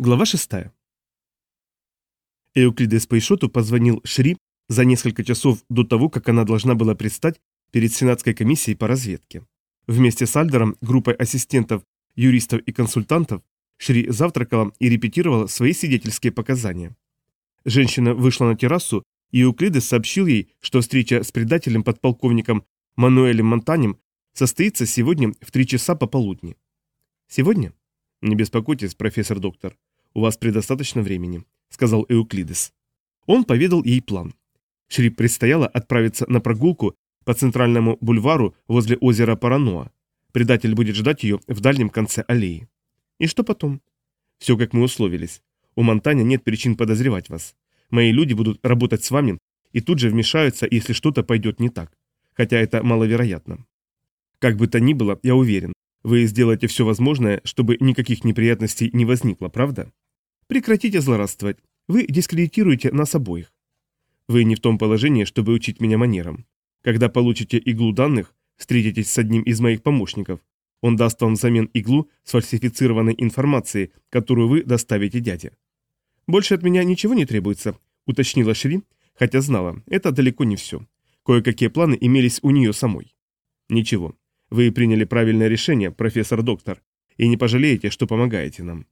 Глава 6. Эуклидес Пейшоту позвонил Шри за несколько часов до того, как она должна была предстать перед Сенатской комиссией по разведке. Вместе с Альдером, группой ассистентов, юристов и консультантов, Шри завтракала и репетировала свои свидетельские показания. Женщина вышла на террасу, и Эуклидес сообщил ей, что встреча с предателем подполковником Мануэлем Монтанем состоится сегодня в три часа пополудни. Сегодня? Не беспокойтесь, профессор доктор. «У вас предостаточно времени», — сказал Эуклидес. Он поведал ей план. Шри предстояло отправиться на прогулку по центральному бульвару возле озера Параноа. Предатель будет ждать ее в дальнем конце аллеи. И что потом? Все, как мы условились. У Монтаня нет причин подозревать вас. Мои люди будут работать с вами и тут же вмешаются, если что-то пойдет не так. Хотя это маловероятно. Как бы то ни было, я уверен, вы сделаете все возможное, чтобы никаких неприятностей не возникло, правда? Прекратите злорадствовать. Вы дискредитируете нас обоих. Вы не в том положении, чтобы учить меня манерам. Когда получите иглу данных, встретитесь с одним из моих помощников. Он даст вам взамен иглу с фальсифицированной информацией, которую вы доставите дяде. Больше от меня ничего не требуется, уточнила Шри, хотя знала, это далеко не все. Кое-какие планы имелись у нее самой. Ничего. Вы приняли правильное решение, профессор-доктор, и не пожалеете, что помогаете нам.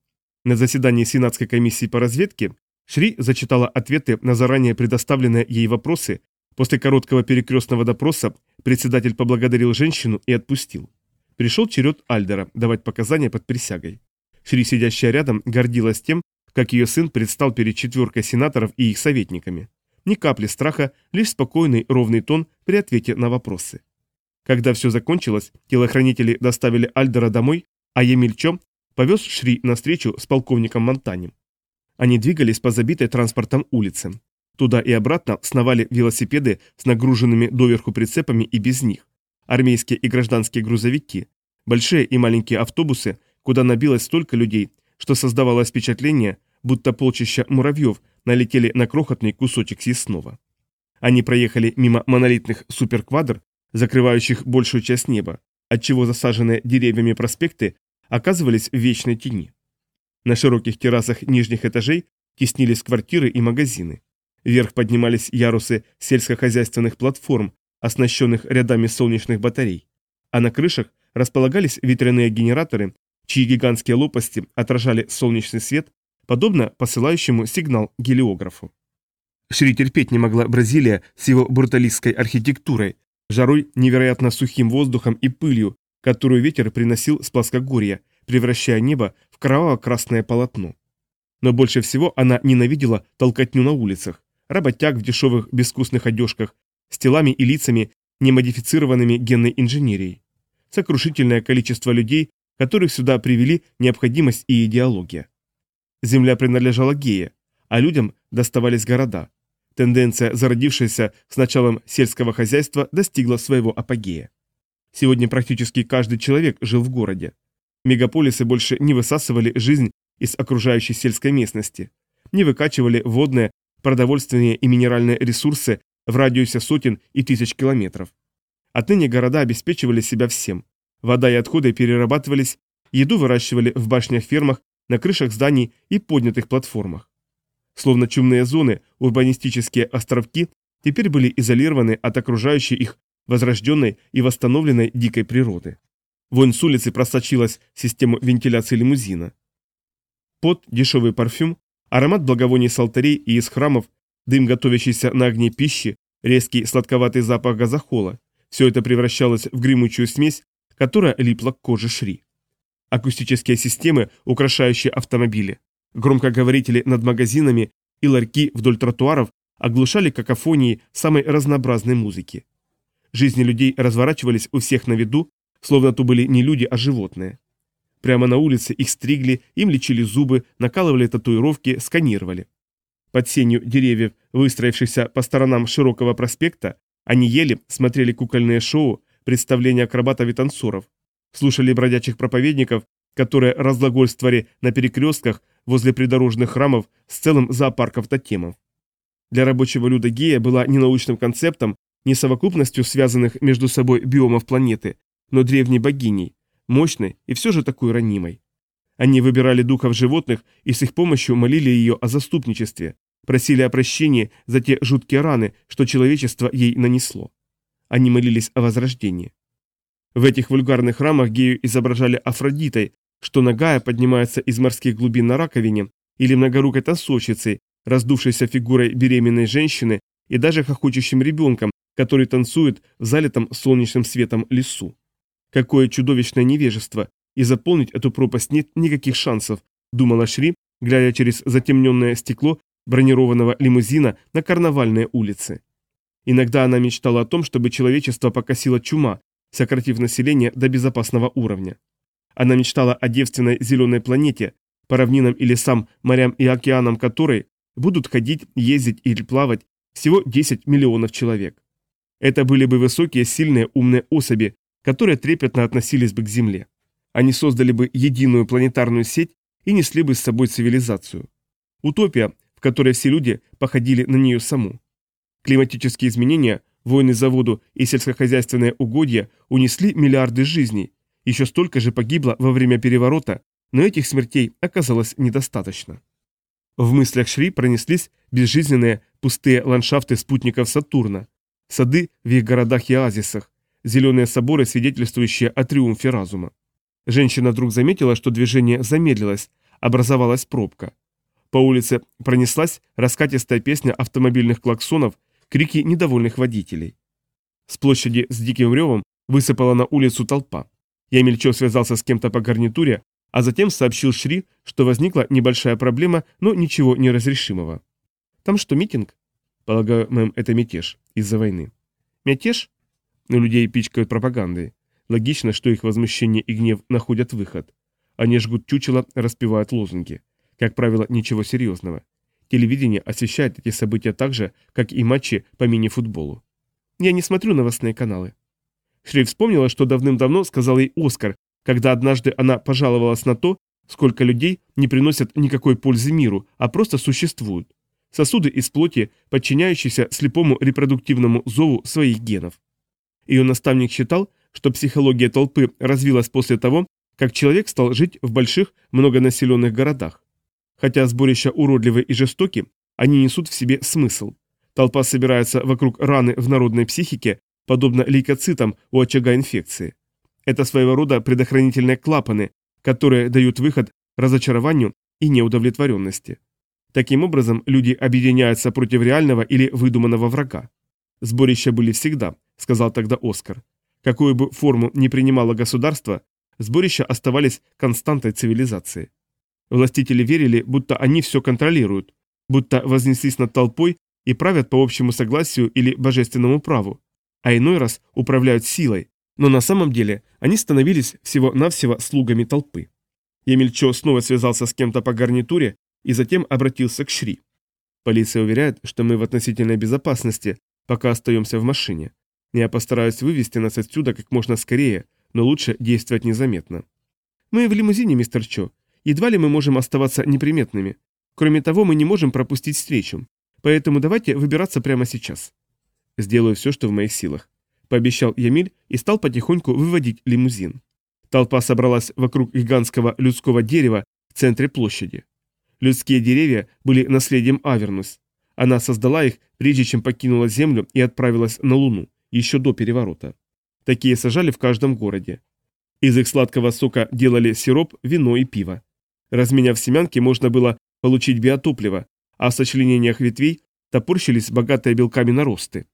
На заседании Сенатской комиссии по разведке Шри зачитала ответы на заранее предоставленные ей вопросы. После короткого перекрестного допроса председатель поблагодарил женщину и отпустил. Пришел черед Альдера давать показания под присягой. Шри, сидящая рядом, гордилась тем, как ее сын предстал перед четверкой сенаторов и их советниками. Ни капли страха, лишь спокойный ровный тон при ответе на вопросы. Когда все закончилось, телохранители доставили Альдера домой, а Емиль повез Шри на встречу с полковником Монтанем. Они двигались по забитой транспортом улице. Туда и обратно сновали велосипеды с нагруженными доверху прицепами и без них, армейские и гражданские грузовики, большие и маленькие автобусы, куда набилось столько людей, что создавалось впечатление, будто полчища муравьев налетели на крохотный кусочек съестного. Они проехали мимо монолитных суперквадр, закрывающих большую часть неба, отчего засаженные деревьями проспекты оказывались в вечной тени. На широких террасах нижних этажей теснились квартиры и магазины. Вверх поднимались ярусы сельскохозяйственных платформ, оснащенных рядами солнечных батарей. А на крышах располагались ветряные генераторы, чьи гигантские лопасти отражали солнечный свет, подобно посылающему сигнал гелиографу. Шри терпеть не могла Бразилия с его бруталистской архитектурой, жарой, невероятно сухим воздухом и пылью, которую ветер приносил с плоскогорья, превращая небо в кроваво-красное полотно. Но больше всего она ненавидела толкотню на улицах, работяг в дешевых безвкусных одежках, с телами и лицами, немодифицированными генной инженерией. Сокрушительное количество людей, которых сюда привели необходимость и идеология. Земля принадлежала Гея, а людям доставались города. Тенденция, зародившаяся с началом сельского хозяйства, достигла своего апогея. Сегодня практически каждый человек жил в городе. Мегаполисы больше не высасывали жизнь из окружающей сельской местности, не выкачивали водные, продовольственные и минеральные ресурсы в радиусе сотен и тысяч километров. Отныне города обеспечивали себя всем. Вода и отходы перерабатывались, еду выращивали в башнях-фермах, на крышах зданий и поднятых платформах. Словно чумные зоны, урбанистические островки теперь были изолированы от окружающей их возрожденной и восстановленной дикой природы. Вонь с улицы просочилась в систему вентиляции лимузина. Пот, дешевый парфюм, аромат благовоний с алтарей и из храмов, дым, готовящийся на огне пищи, резкий сладковатый запах газохола – все это превращалось в гремучую смесь, которая липла к коже Шри. Акустические системы, украшающие автомобили, громкоговорители над магазинами и ларьки вдоль тротуаров оглушали какофонии самой разнообразной музыки. Жизни людей разворачивались у всех на виду, словно то были не люди, а животные. Прямо на улице их стригли, им лечили зубы, накалывали татуировки, сканировали. Под сенью деревьев, выстроившихся по сторонам широкого проспекта, они ели, смотрели кукольные шоу, представления акробатов и танцоров, слушали бродячих проповедников, которые разглагольствовали на перекрестках возле придорожных храмов с целым зоопарком тотемов. Для рабочего люда гея была не научным концептом, не совокупностью связанных между собой биомов планеты, но древней богиней, мощной и все же такой ранимой. Они выбирали духов животных и с их помощью молили ее о заступничестве, просили о прощении за те жуткие раны, что человечество ей нанесло. Они молились о возрождении. В этих вульгарных рамах гею изображали Афродитой, что нагая поднимается из морских глубин на раковине, или многорукой танцовщицей, раздувшейся фигурой беременной женщины и даже хохочущим ребенком, который танцует в залитом солнечным светом лесу. Какое чудовищное невежество, и заполнить эту пропасть нет никаких шансов, думала Шри, глядя через затемненное стекло бронированного лимузина на карнавальные улицы. Иногда она мечтала о том, чтобы человечество покосило чума, сократив население до безопасного уровня. Она мечтала о девственной зеленой планете, по равнинам и лесам, морям и океанам которой будут ходить, ездить или плавать всего 10 миллионов человек. Это были бы высокие, сильные, умные особи, которые трепетно относились бы к Земле. Они создали бы единую планетарную сеть и несли бы с собой цивилизацию. Утопия, в которой все люди походили на нее саму. Климатические изменения, войны за воду и сельскохозяйственные угодья унесли миллиарды жизней, еще столько же погибло во время переворота, но этих смертей оказалось недостаточно. В мыслях Шри пронеслись безжизненные пустые ландшафты спутников Сатурна, сады в их городах и оазисах, зеленые соборы, свидетельствующие о триумфе разума. Женщина вдруг заметила, что движение замедлилось, образовалась пробка. По улице пронеслась раскатистая песня автомобильных клаксонов, крики недовольных водителей. С площади с диким ревом высыпала на улицу толпа. Я мельчо связался с кем-то по гарнитуре, а затем сообщил Шри, что возникла небольшая проблема, но ничего неразрешимого. Там что, митинг? Полагаю, мэм, это мятеж из-за войны. Мятеж? Но людей пичкают пропагандой. Логично, что их возмущение и гнев находят выход. Они жгут чучело, распевают лозунги. Как правило, ничего серьезного. Телевидение освещает эти события так же, как и матчи по мини-футболу. Я не смотрю новостные каналы. Шри вспомнила, что давным-давно сказал ей Оскар, когда однажды она пожаловалась на то, сколько людей не приносят никакой пользы миру, а просто существуют. Сосуды из плоти, подчиняющиеся слепому репродуктивному зову своих генов. Ее наставник считал, что психология толпы развилась после того, как человек стал жить в больших многонаселенных городах. Хотя сборища уродливы и жестоки, они несут в себе смысл. Толпа собирается вокруг раны в народной психике, подобно лейкоцитам у очага инфекции. Это своего рода предохранительные клапаны, которые дают выход разочарованию и неудовлетворенности. Таким образом, люди объединяются против реального или выдуманного врага. Сборища были всегда, сказал тогда Оскар. Какую бы форму ни принимало государство, сборища оставались константой цивилизации. Властители верили, будто они все контролируют, будто вознеслись над толпой и правят по общему согласию или божественному праву, а иной раз управляют силой, но на самом деле они становились всего-навсего слугами толпы. Емельчо снова связался с кем-то по гарнитуре и затем обратился к Шри. Полиция уверяет, что мы в относительной безопасности, пока остаемся в машине. Я постараюсь вывести нас отсюда как можно скорее, но лучше действовать незаметно. Мы в лимузине, мистер Чо. Едва ли мы можем оставаться неприметными. Кроме того, мы не можем пропустить встречу. Поэтому давайте выбираться прямо сейчас. Сделаю все, что в моих силах. Пообещал Ямиль и стал потихоньку выводить лимузин. Толпа собралась вокруг гигантского людского дерева в центре площади. Людские деревья были наследием Авернус. Она создала их, прежде чем покинула Землю и отправилась на Луну, еще до переворота. Такие сажали в каждом городе. Из их сладкого сока делали сироп, вино и пиво. Разменяв семянки, можно было получить биотопливо, а в сочленениях ветвей топорщились богатые белками наросты.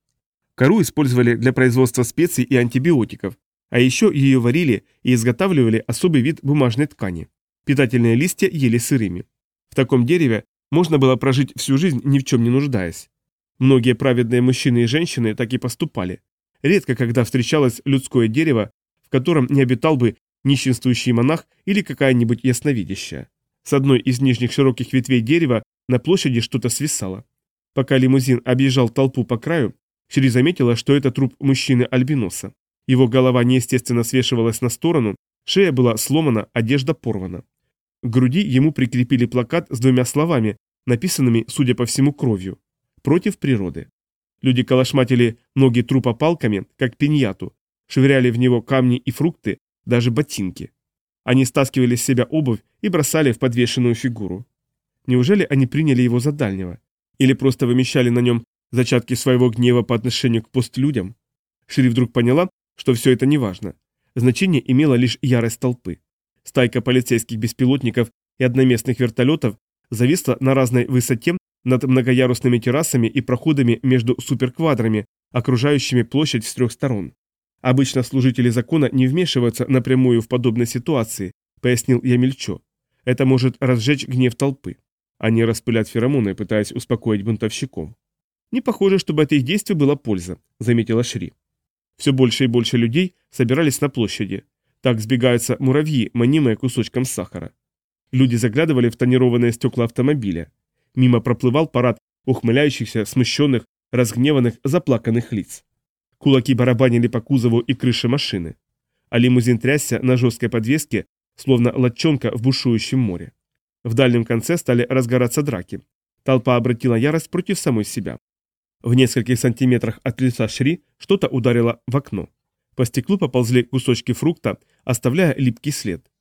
Кору использовали для производства специй и антибиотиков, а еще ее варили и изготавливали особый вид бумажной ткани. Питательные листья ели сырыми. В таком дереве можно было прожить всю жизнь, ни в чем не нуждаясь. Многие праведные мужчины и женщины так и поступали. Редко когда встречалось людское дерево, в котором не обитал бы нищенствующий монах или какая-нибудь ясновидящая. С одной из нижних широких ветвей дерева на площади что-то свисало. Пока лимузин объезжал толпу по краю, Шри заметила, что это труп мужчины-альбиноса. Его голова неестественно свешивалась на сторону, шея была сломана, одежда порвана. К груди ему прикрепили плакат с двумя словами, написанными, судя по всему, кровью. «Против природы». Люди калашматили ноги трупа палками, как пиньяту, швыряли в него камни и фрукты, даже ботинки. Они стаскивали с себя обувь и бросали в подвешенную фигуру. Неужели они приняли его за дальнего? Или просто вымещали на нем зачатки своего гнева по отношению к постлюдям? Шри вдруг поняла, что все это неважно. Значение имела лишь ярость толпы. Стайка полицейских беспилотников и одноместных вертолетов зависла на разной высоте над многоярусными террасами и проходами между суперквадрами, окружающими площадь с трех сторон. Обычно служители закона не вмешиваются напрямую в подобной ситуации, пояснил Ямельчо. Это может разжечь гнев толпы. Они распылят феромоны, пытаясь успокоить бунтовщиков. Не похоже, чтобы от их действий была польза, заметила Шри. Все больше и больше людей собирались на площади. Так сбегаются муравьи, манимые кусочком сахара. Люди заглядывали в тонированные стекла автомобиля. Мимо проплывал парад ухмыляющихся, смущенных, разгневанных, заплаканных лиц. Кулаки барабанили по кузову и крыше машины. А лимузин трясся на жесткой подвеске, словно лодчонка в бушующем море. В дальнем конце стали разгораться драки. Толпа обратила ярость против самой себя. В нескольких сантиметрах от лица Шри что-то ударило в окно. По стеклу поползли кусочки фрукта, оставляя липкий след.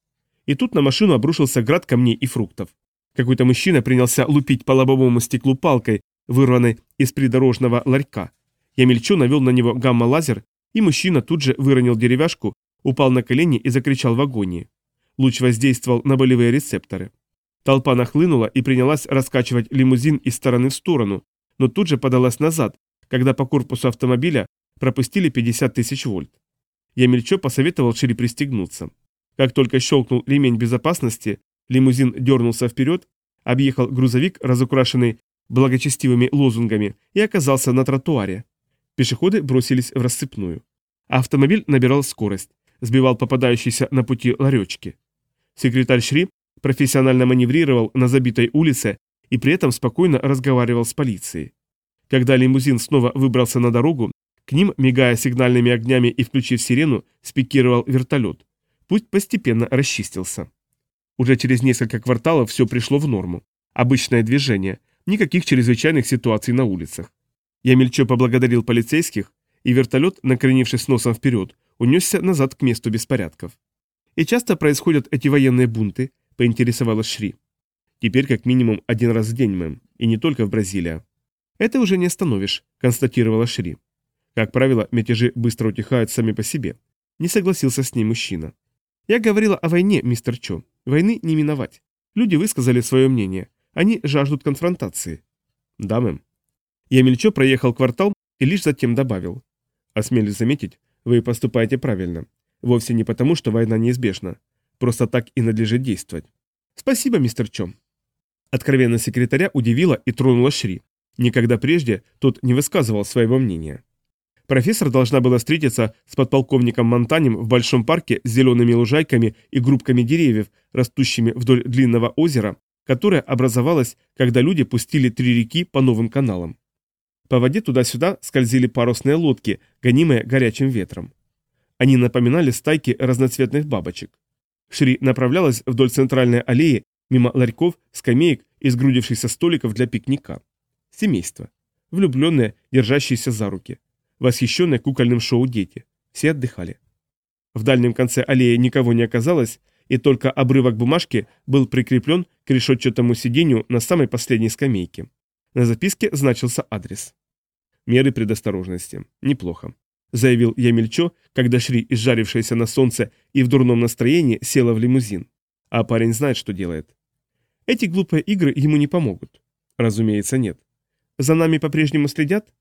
И тут на машину обрушился град камней и фруктов. Какой-то мужчина принялся лупить по лобовому стеклу палкой, вырванной из придорожного ларька. Я мельчо навел на него гамма-лазер, и мужчина тут же выронил деревяшку, упал на колени и закричал в агонии. Луч воздействовал на болевые рецепторы. Толпа нахлынула и принялась раскачивать лимузин из стороны в сторону, но тут же подалась назад, когда по корпусу автомобиля пропустили 50 тысяч вольт. Я мельчо посоветовал Шире пристегнуться. Как только щелкнул ремень безопасности, лимузин дернулся вперед, объехал грузовик, разукрашенный благочестивыми лозунгами, и оказался на тротуаре. Пешеходы бросились в рассыпную. Автомобиль набирал скорость, сбивал попадающиеся на пути ларечки. Секретарь Шри профессионально маневрировал на забитой улице и при этом спокойно разговаривал с полицией. Когда лимузин снова выбрался на дорогу, к ним, мигая сигнальными огнями и включив сирену, спикировал вертолет. Путь постепенно расчистился. Уже через несколько кварталов все пришло в норму. Обычное движение, никаких чрезвычайных ситуаций на улицах. Я мельчо поблагодарил полицейских, и вертолет, накренившись носом вперед, унесся назад к месту беспорядков. И часто происходят эти военные бунты, поинтересовалась Шри. Теперь как минимум один раз в день, мэм, и не только в Бразилии. Это уже не остановишь, констатировала Шри. Как правило, мятежи быстро утихают сами по себе. Не согласился с ней мужчина. Я говорила о войне, мистер Чо. Войны не миновать. Люди высказали свое мнение. Они жаждут конфронтации. Да, мэм. Ямельчо проехал квартал и лишь затем добавил. Осмелюсь заметить, вы поступаете правильно. Вовсе не потому, что война неизбежна. Просто так и надлежит действовать. Спасибо, мистер Чо. Откровенно секретаря удивила и тронула Шри. Никогда прежде тот не высказывал своего мнения. Профессор должна была встретиться с подполковником Монтанем в большом парке с зелеными лужайками и группками деревьев, растущими вдоль длинного озера, которое образовалось, когда люди пустили три реки по новым каналам. По воде туда-сюда скользили парусные лодки, гонимые горячим ветром. Они напоминали стайки разноцветных бабочек. Шри направлялась вдоль центральной аллеи, мимо ларьков, скамеек и сгрудившихся столиков для пикника. Семейство. Влюбленные, держащиеся за руки. Восхищенные кукольным шоу дети. Все отдыхали. В дальнем конце аллеи никого не оказалось, и только обрывок бумажки был прикреплен к решетчатому сиденью на самой последней скамейке. На записке значился адрес. Меры предосторожности. Неплохо. Заявил Ямельчо, когда Шри, изжарившаяся на солнце и в дурном настроении, села в лимузин. А парень знает, что делает. Эти глупые игры ему не помогут. Разумеется, нет. За нами по-прежнему следят?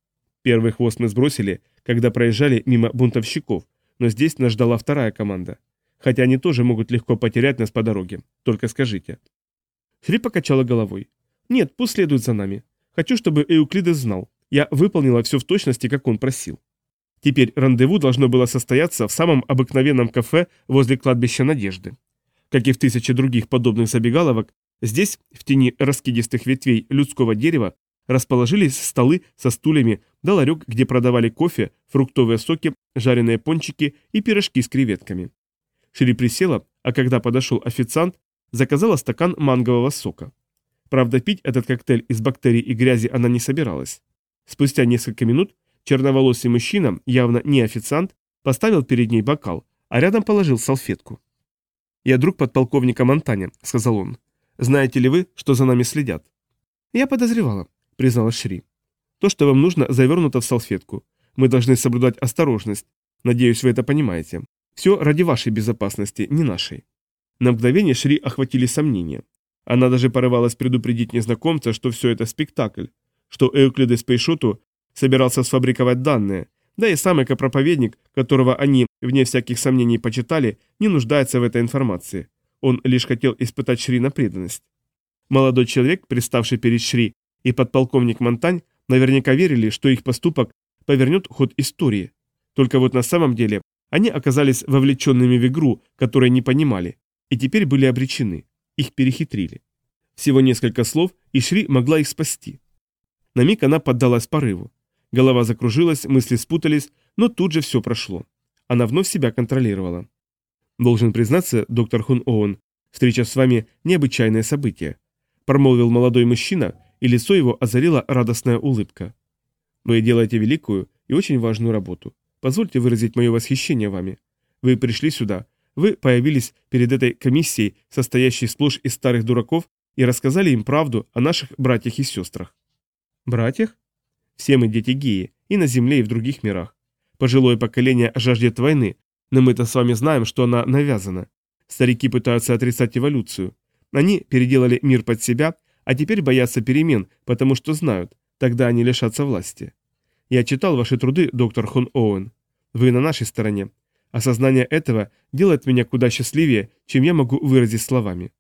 Первый хвост мы сбросили, когда проезжали мимо бунтовщиков, но здесь нас ждала вторая команда. Хотя они тоже могут легко потерять нас по дороге. Только скажите. Шри покачала головой. Нет, пусть следуют за нами. Хочу, чтобы Эуклидес знал. Я выполнила все в точности, как он просил. Теперь рандеву должно было состояться в самом обыкновенном кафе возле кладбища Надежды. Как и в тысяче других подобных забегаловок, здесь, в тени раскидистых ветвей людского дерева, расположились столы со стульями да ларек, где продавали кофе, фруктовые соки, жареные пончики и пирожки с креветками. Шири присела, а когда подошел официант, заказала стакан мангового сока. Правда, пить этот коктейль из бактерий и грязи она не собиралась. Спустя несколько минут черноволосый мужчина, явно не официант, поставил перед ней бокал, а рядом положил салфетку. «Я друг подполковника Монтаня», — сказал он. «Знаете ли вы, что за нами следят?» «Я подозревала», — признала Шри. «То, что вам нужно, завернуто в салфетку. Мы должны соблюдать осторожность. Надеюсь, вы это понимаете. Все ради вашей безопасности, не нашей». На мгновение Шри охватили сомнения. Она даже порывалась предупредить незнакомца, что все это спектакль, что Эуклидес Пейшоту собирался сфабриковать данные, да и сам экопроповедник, которого они, вне всяких сомнений, почитали, не нуждается в этой информации. Он лишь хотел испытать Шри на преданность. Молодой человек, приставший перед Шри, и подполковник Монтань наверняка верили, что их поступок повернет ход истории. Только вот на самом деле они оказались вовлеченными в игру, которой не понимали, и теперь были обречены. Их перехитрили. Всего несколько слов, и Шри могла их спасти. На миг она поддалась порыву. Голова закружилась, мысли спутались, но тут же все прошло. Она вновь себя контролировала. «Должен признаться, доктор Хун Оуэн, встреча с вами – необычайное событие», – промолвил молодой мужчина, и лицо его озарила радостная улыбка. «Вы делаете великую и очень важную работу. Позвольте выразить мое восхищение вами. Вы пришли сюда, вы появились перед этой комиссией, состоящей сплошь из старых дураков, и рассказали им правду о наших братьях и сестрах. Братьях? Все мы дети геи, и на Земле, и в других мирах. Пожилое поколение жаждет войны, но мы-то с вами знаем, что она навязана. Старики пытаются отрицать эволюцию. Они переделали мир под себя, а теперь боятся перемен, потому что знают, тогда они лишатся власти. Я читал ваши труды, доктор Хон Оуэн. Вы на нашей стороне. Осознание этого делает меня куда счастливее, чем я могу выразить словами.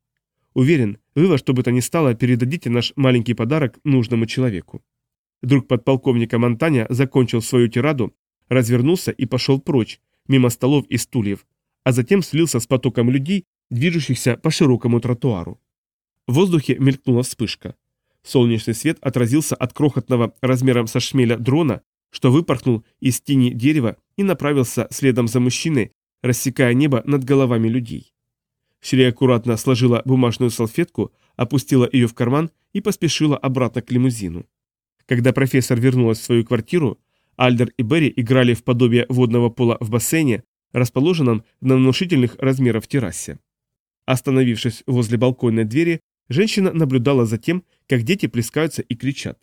Уверен, вы во что бы то ни стало передадите наш маленький подарок нужному человеку. Друг подполковника Монтаня закончил свою тираду, развернулся и пошел прочь, мимо столов и стульев, а затем слился с потоком людей, движущихся по широкому тротуару. В воздухе мелькнула вспышка. Солнечный свет отразился от крохотного размером со шмеля дрона, что выпорхнул из тени дерева и направился следом за мужчиной, рассекая небо над головами людей. Шри аккуратно сложила бумажную салфетку, опустила ее в карман и поспешила обратно к лимузину. Когда профессор вернулась в свою квартиру, Альдер и Берри играли в подобие водного пола в бассейне, расположенном на внушительных размерах террасе. Остановившись возле балконной двери, женщина наблюдала за тем, как дети плескаются и кричат.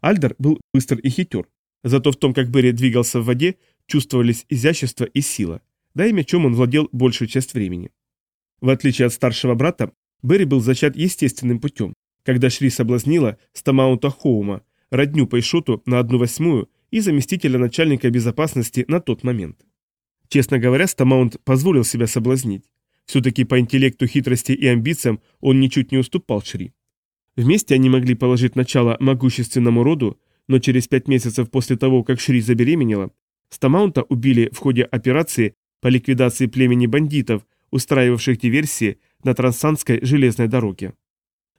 Альдер был быстр и хитер, зато в том, как Берри двигался в воде, чувствовались изящество и сила, да и мячом он владел большую часть времени. В отличие от старшего брата, Берри был зачат естественным путем, когда Шри соблазнила Стамаунта Хоума, родню Пейшоту на одну восьмую и заместителя начальника безопасности на тот момент. Честно говоря, Стамаунт позволил себя соблазнить. Все-таки по интеллекту, хитрости и амбициям он ничуть не уступал Шри. Вместе они могли положить начало могущественному роду, но через пять месяцев после того, как Шри забеременела, Стамаунта убили в ходе операции по ликвидации племени бандитов, устраивавших диверсии на Трансанской железной дороге.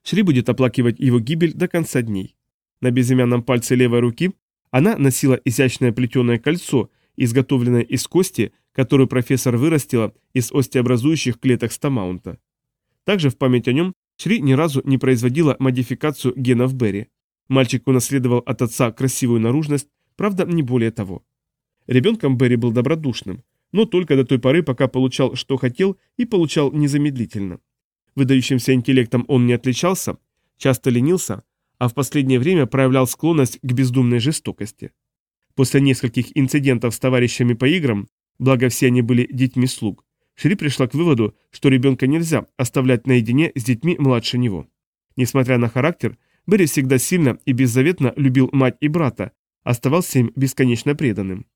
Шри будет оплакивать его гибель до конца дней. На безымянном пальце левой руки она носила изящное плетеное кольцо, изготовленное из кости, которую профессор вырастила из остеобразующих клеток стамаунта. Также в память о нем Шри ни разу не производила модификацию генов Берри. Мальчик унаследовал от отца красивую наружность, правда, не более того. Ребенком Берри был добродушным, но только до той поры, пока получал, что хотел, и получал незамедлительно. Выдающимся интеллектом он не отличался, часто ленился, а в последнее время проявлял склонность к бездумной жестокости. После нескольких инцидентов с товарищами по играм, благо все они были детьми слуг, Шри пришла к выводу, что ребенка нельзя оставлять наедине с детьми младше него. Несмотря на характер, Берри всегда сильно и беззаветно любил мать и брата, оставался им бесконечно преданным.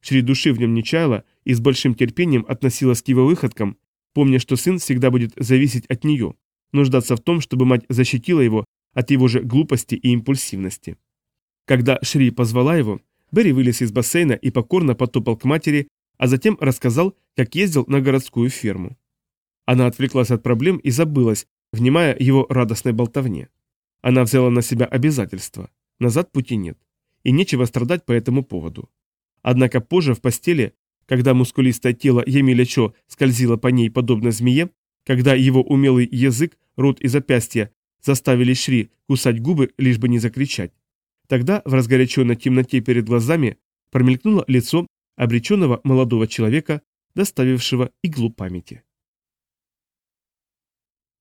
Шри души в нем не чаяла и с большим терпением относилась к его выходкам, помня, что сын всегда будет зависеть от нее, нуждаться в том, чтобы мать защитила его от его же глупости и импульсивности. Когда Шри позвала его, Берри вылез из бассейна и покорно потопал к матери, а затем рассказал, как ездил на городскую ферму. Она отвлеклась от проблем и забылась, внимая его радостной болтовне. Она взяла на себя обязательства. Назад пути нет. И нечего страдать по этому поводу. Однако позже в постели, когда мускулистое тело Емеля Чо скользило по ней подобно змее, когда его умелый язык, рот и запястья заставили Шри кусать губы, лишь бы не закричать. Тогда в разгоряченной темноте перед глазами промелькнуло лицо обреченного молодого человека, доставившего иглу памяти.